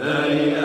أي